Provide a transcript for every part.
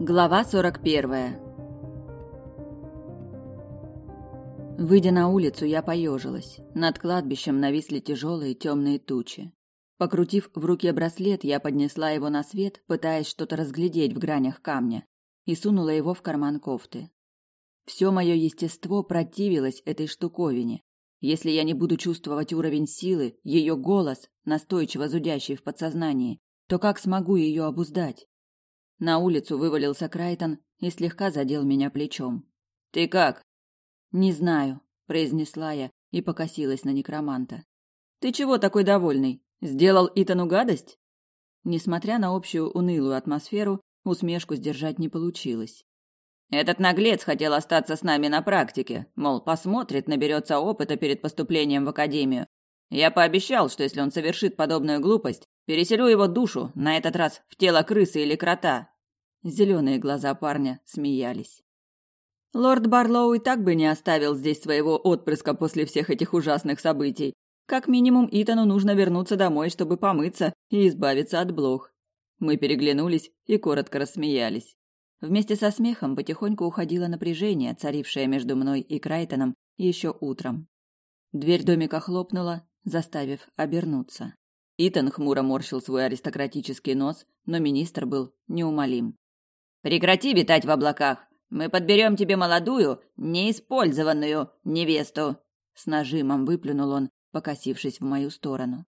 Глава 41. Выйдя на улицу, я поежилась. Над кладбищем нависли тяжелые темные тучи. Покрутив в руке браслет, я поднесла его на свет, пытаясь что-то разглядеть в гранях камня, и сунула его в карман кофты. Все мое естество противилось этой штуковине. Если я не буду чувствовать уровень силы, ее голос, настойчиво зудящий в подсознании, то как смогу ее обуздать? На улицу вывалился Крайтон и слегка задел меня плечом. «Ты как?» «Не знаю», – произнесла я и покосилась на некроманта. «Ты чего такой довольный? Сделал Итану гадость?» Несмотря на общую унылую атмосферу, усмешку сдержать не получилось. Этот наглец хотел остаться с нами на практике, мол, посмотрит, наберется опыта перед поступлением в академию. Я пообещал, что если он совершит подобную глупость, Переселю его душу, на этот раз в тело крысы или крота. Зеленые глаза парня смеялись. Лорд Барлоу и так бы не оставил здесь своего отпрыска после всех этих ужасных событий. Как минимум Итану нужно вернуться домой, чтобы помыться и избавиться от блох. Мы переглянулись и коротко рассмеялись. Вместе со смехом потихоньку уходило напряжение, царившее между мной и Крайтоном еще утром. Дверь домика хлопнула, заставив обернуться. Итан хмуро морщил свой аристократический нос, но министр был неумолим. «Прекрати витать в облаках! Мы подберем тебе молодую, неиспользованную невесту!» С нажимом выплюнул он, покосившись в мою сторону.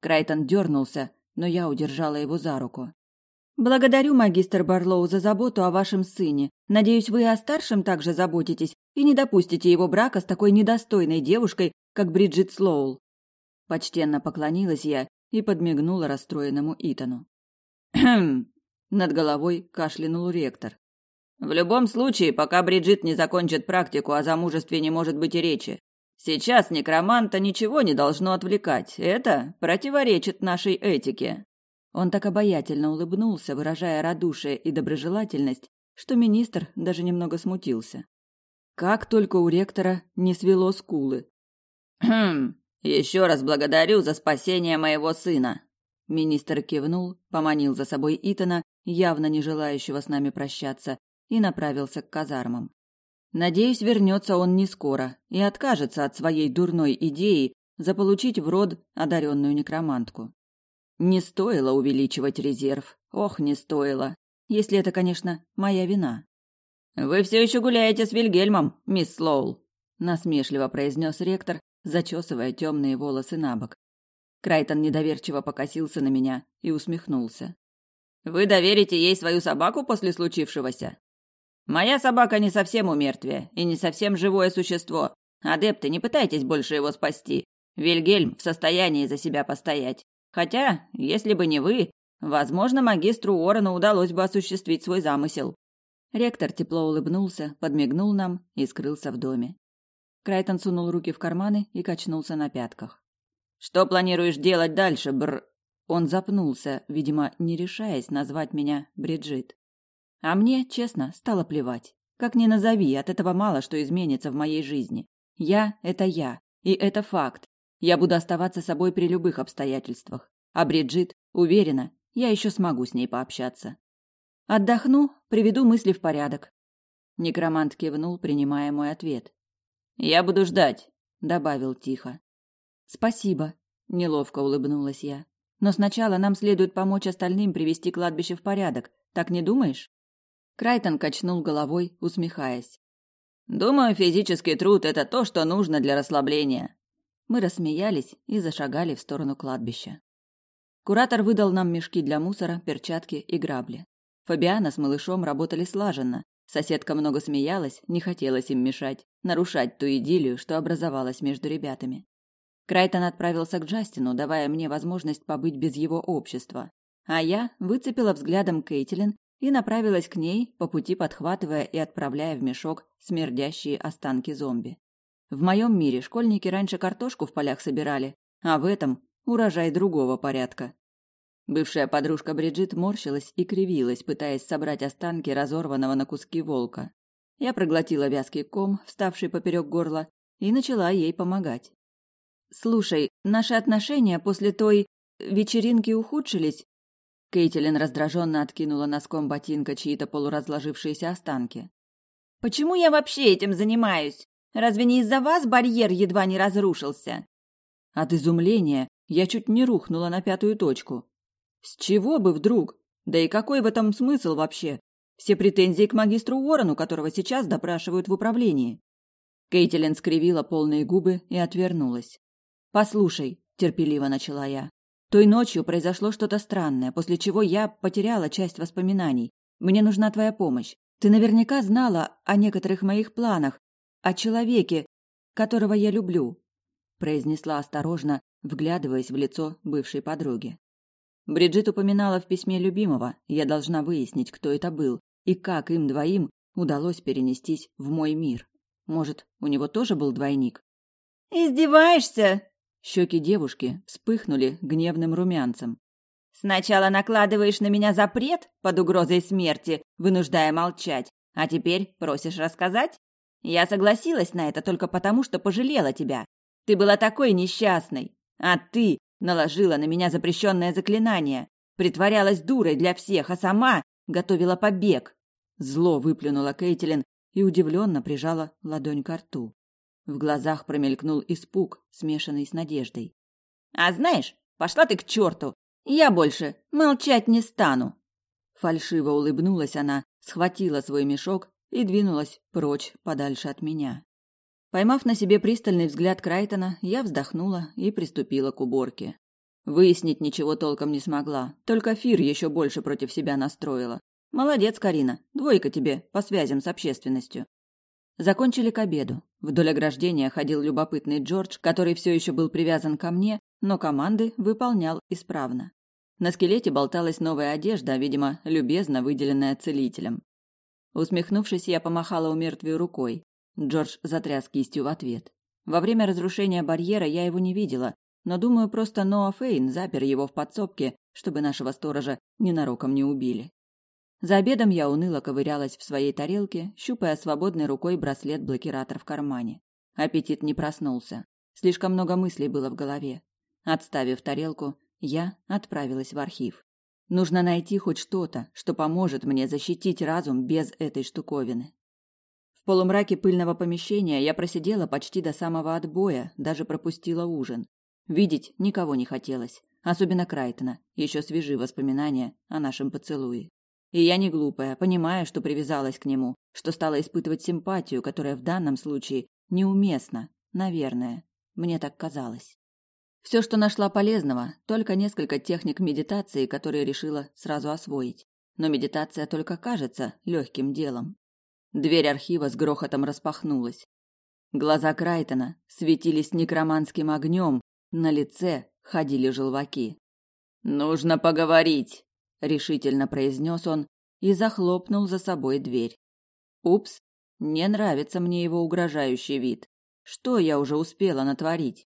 Крайтон дернулся, но я удержала его за руку. «Благодарю, магистр Барлоу, за заботу о вашем сыне. Надеюсь, вы и о старшем также заботитесь и не допустите его брака с такой недостойной девушкой, как Бриджит Слоул». Почтенно поклонилась я и подмигнула расстроенному Итану. «Хм!» – над головой кашлянул ректор. «В любом случае, пока Бриджит не закончит практику, о замужестве не может быть и речи. Сейчас некроманта ничего не должно отвлекать. Это противоречит нашей этике». Он так обаятельно улыбнулся, выражая радушие и доброжелательность, что министр даже немного смутился. Как только у ректора не свело скулы. «Хм, еще раз благодарю за спасение моего сына. Министр кивнул, поманил за собой Итана, явно не желающего с нами прощаться, и направился к казармам. Надеюсь, вернется он не скоро и откажется от своей дурной идеи заполучить в род одаренную некромантку. Не стоило увеличивать резерв. Ох, не стоило. Если это, конечно, моя вина. Вы все еще гуляете с Вильгельмом, мисс Слоул, насмешливо произнес ректор, зачесывая темные волосы на бок. Крайтон недоверчиво покосился на меня и усмехнулся. Вы доверите ей свою собаку после случившегося? Моя собака не совсем умертвие и не совсем живое существо. Адепты, не пытайтесь больше его спасти. Вильгельм в состоянии за себя постоять. Хотя, если бы не вы, возможно, магистру Уоррену удалось бы осуществить свой замысел. Ректор тепло улыбнулся, подмигнул нам и скрылся в доме. Крайтон сунул руки в карманы и качнулся на пятках. Что планируешь делать дальше, бр? Он запнулся, видимо, не решаясь назвать меня Бриджит. А мне, честно, стало плевать. Как ни назови, от этого мало что изменится в моей жизни. Я это я, и это факт. Я буду оставаться собой при любых обстоятельствах. А Бриджит, уверена, я еще смогу с ней пообщаться. Отдохну, приведу мысли в порядок. Некромант кивнул, принимая мой ответ. Я буду ждать, добавил тихо. Спасибо, неловко улыбнулась я. Но сначала нам следует помочь остальным привести кладбище в порядок. Так не думаешь? Крайтон качнул головой, усмехаясь. Думаю, физический труд это то, что нужно для расслабления. Мы рассмеялись и зашагали в сторону кладбища. Куратор выдал нам мешки для мусора, перчатки и грабли. Фабиана с малышом работали слаженно, Соседка много смеялась, не хотелось им мешать, нарушать ту идиллию, что образовалась между ребятами. Крайтон отправился к Джастину, давая мне возможность побыть без его общества. А я выцепила взглядом Кейтилин и направилась к ней, по пути подхватывая и отправляя в мешок смердящие останки зомби. В моем мире школьники раньше картошку в полях собирали, а в этом урожай другого порядка. Бывшая подружка Бриджит морщилась и кривилась, пытаясь собрать останки разорванного на куски волка. Я проглотила вязкий ком, вставший поперек горла, и начала ей помогать. «Слушай, наши отношения после той вечеринки ухудшились. Кейтилин раздраженно откинула носком ботинка чьи-то полуразложившиеся останки. «Почему я вообще этим занимаюсь? Разве не из-за вас барьер едва не разрушился?» От изумления я чуть не рухнула на пятую точку. С чего бы вдруг? Да и какой в этом смысл вообще? Все претензии к магистру Уоррену, которого сейчас допрашивают в управлении. Кейтилин скривила полные губы и отвернулась. «Послушай», – терпеливо начала я. «Той ночью произошло что-то странное, после чего я потеряла часть воспоминаний. Мне нужна твоя помощь. Ты наверняка знала о некоторых моих планах, о человеке, которого я люблю», – произнесла осторожно, вглядываясь в лицо бывшей подруги. Бриджит упоминала в письме любимого, я должна выяснить, кто это был и как им двоим удалось перенестись в мой мир. Может, у него тоже был двойник? «Издеваешься?» Щеки девушки вспыхнули гневным румянцем. «Сначала накладываешь на меня запрет под угрозой смерти, вынуждая молчать, а теперь просишь рассказать? Я согласилась на это только потому, что пожалела тебя. Ты была такой несчастной, а ты наложила на меня запрещенное заклинание, притворялась дурой для всех, а сама готовила побег. Зло выплюнула Кейтилин и удивленно прижала ладонь к рту. В глазах промелькнул испуг, смешанный с надеждой. «А знаешь, пошла ты к черту! Я больше молчать не стану!» Фальшиво улыбнулась она, схватила свой мешок и двинулась прочь, подальше от меня. Поймав на себе пристальный взгляд Крайтона, я вздохнула и приступила к уборке. Выяснить ничего толком не смогла, только Фир еще больше против себя настроила. Молодец, Карина. Двойка тебе по связям с общественностью. Закончили к обеду. Вдоль ограждения ходил любопытный Джордж, который все еще был привязан ко мне, но команды выполнял исправно. На скелете болталась новая одежда, видимо, любезно выделенная целителем. Усмехнувшись, я помахала у мертвию рукой. Джордж затряс кистью в ответ. Во время разрушения барьера я его не видела, но, думаю, просто Ноа Фейн запер его в подсобке, чтобы нашего сторожа ненароком не убили. За обедом я уныло ковырялась в своей тарелке, щупая свободной рукой браслет-блокиратор в кармане. Аппетит не проснулся. Слишком много мыслей было в голове. Отставив тарелку, я отправилась в архив. Нужно найти хоть что-то, что поможет мне защитить разум без этой штуковины. Полумраке пыльного помещения я просидела почти до самого отбоя, даже пропустила ужин. Видеть никого не хотелось, особенно Крайтона, еще свежи воспоминания о нашем поцелуе. И я не глупая, понимая, что привязалась к нему, что стала испытывать симпатию, которая в данном случае неуместна, наверное. Мне так казалось. Все, что нашла полезного, только несколько техник медитации, которые решила сразу освоить. Но медитация только кажется легким делом. Дверь архива с грохотом распахнулась. Глаза Крайтона светились некроманским огнем, на лице ходили желваки. «Нужно поговорить!» решительно произнес он и захлопнул за собой дверь. Упс, не нравится мне его угрожающий вид. Что я уже успела натворить?